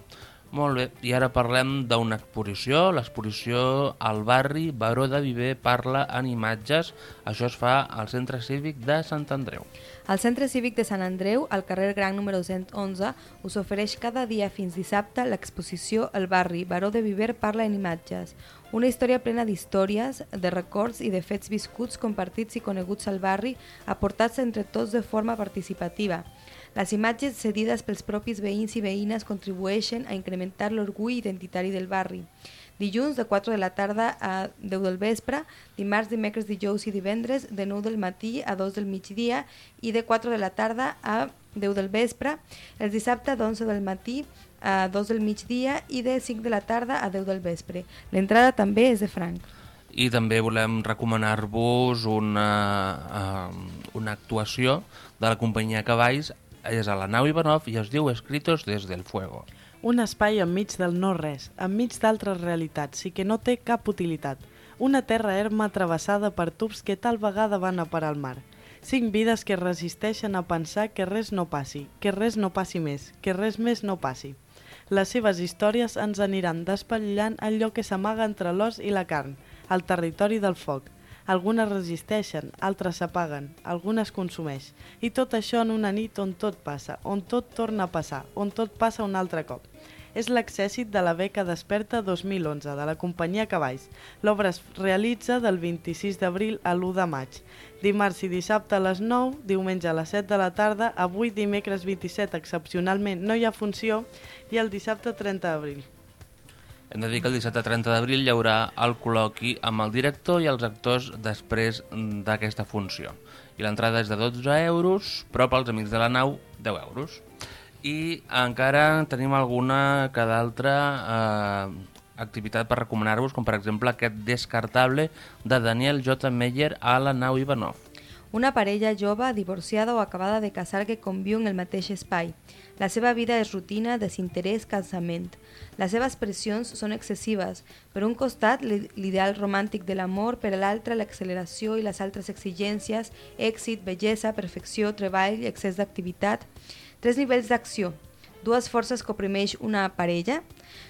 Molt bé, i ara parlem d'una exposició, l'exposició al barri Baró de Viver parla en imatges. Això es fa al Centre Cívic de Sant Andreu. El Centre Cívic de Sant Andreu, al carrer Gran número 111, us ofereix cada dia fins dissabte l'exposició El barri Baró de Viver parla en imatges, una història plena d'històries, de records i de fets viscuts compartits i coneguts al barri, aportats entre tots de forma participativa. Les imatges cedides pels propis veïns i veïnes contribueixen a incrementar l'orgull identitari del barri. Dilluns de 4 de la tarda a 10 del vespre, dimarts, dimecres, dijous i divendres de 9 del matí a 2 del migdia i de 4 de la tarda a 10 del vespre, el dissabte d'11 del matí a 2 del migdia i de 5 de la tarda a 10 del vespre. L'entrada també és de franc. I també volem recomanar-vos una, uh, una actuació de la companyia Cavalls és a la nau Ivanov i es diu Escritos des del Fuego. Un espai enmig del no-res, enmig d'altres realitats i que no té cap utilitat. Una terra erma travessada per tubs que tal vegada van a parar al mar. Cinc vides que resisteixen a pensar que res no passi, que res no passi més, que res més no passi. Les seves històries ens aniran despatllant allò que s'amaga entre l'os i la carn, al territori del foc. Algunes resisteixen, altres s'apaguen, algunes consumeix. I tot això en una nit on tot passa, on tot torna a passar, on tot passa un altre cop. És l'exèssit de la beca Desperta 2011 de la companyia Cavalls. L'obra es realitza del 26 d'abril a l'1 de maig. Dimarts i dissabte a les 9, diumenge a les 7 de la tarda, avui dimecres 27 excepcionalment no hi ha funció i el dissabte 30 d'abril. Hem de dir que el dissabte 30 d'abril hi haurà el col·loqui amb el director i els actors després d'aquesta funció. I l'entrada és de 12 euros, però pels amics de la nau, 10 euros. I encara tenim alguna que d'altra eh, activitat per recomanar-vos, com per exemple aquest descartable de Daniel J. Meyer a la nau Ivanov. Una parella jove, divorciada o acabada de casar que conviu en el mateix espai. La seva vida és rutina, desinterès, cansament. Les seves pressions són excessives. Per un costat, l'ideal romàntic de l'amor, per l'altre, l'acceleració i les altres exigències, èxit, bellesa, perfecció, treball, excés d'activitat. Tres nivells d'acció. Dues forces que oprimeix una parella,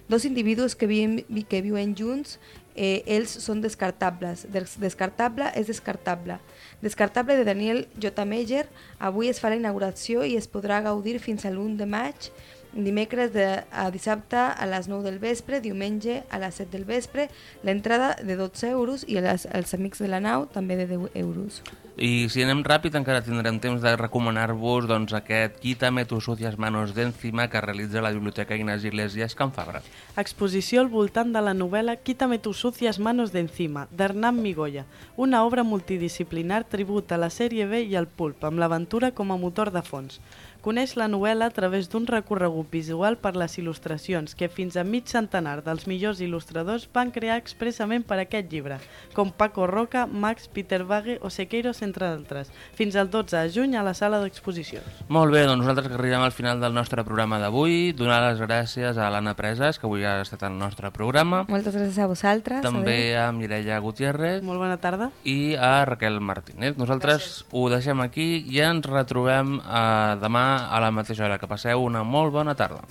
dos individus que, viuen, que viuen junts, eh, ells són descartables. Des descartable és descartable. Descartable de Daniel J. Meyer, avui es fa la inauguració i es podrà gaudir fins a l'1 de maig, dimecres de, a dissabte a les 9 del vespre, diumenge a les 7 del vespre, l'entrada de 12 euros i els, els amics de la nau també de 10 euros. I si anem ràpid encara tindrem temps de recomanar-vos doncs, aquest Quítame tus sucias manos d'encima que realitza la Biblioteca Ignasi Iglesias Can Fabra. Exposició al voltant de la novel·la Quítame tus sucias manos d'encima, d'Hernán Migoya, una obra multidisciplinar tribut a la sèrie B i al pulp, amb l'aventura com a motor de fons. Coneix la novel·la a través d'un recorregut visual per les il·lustracions que fins a mig centenar dels millors il·lustradors van crear expressament per aquest llibre, com Paco Roca, Max, Peter Vage o Sequeiros, entre altres, fins al 12 de juny a la sala d'exposicions. Molt bé, doncs nosaltres arribem al final del nostre programa d'avui, donar les gràcies a l'Anna Preses, que avui ha estat al nostre programa. Moltes gràcies a vosaltres. També a Mireia Gutiérrez. Molt bona tarda. I a Raquel Martínez. Nosaltres gràcies. ho deixem aquí i ens retrobem eh, demà a la mateixa hora. Que passeu una molt bona tarda.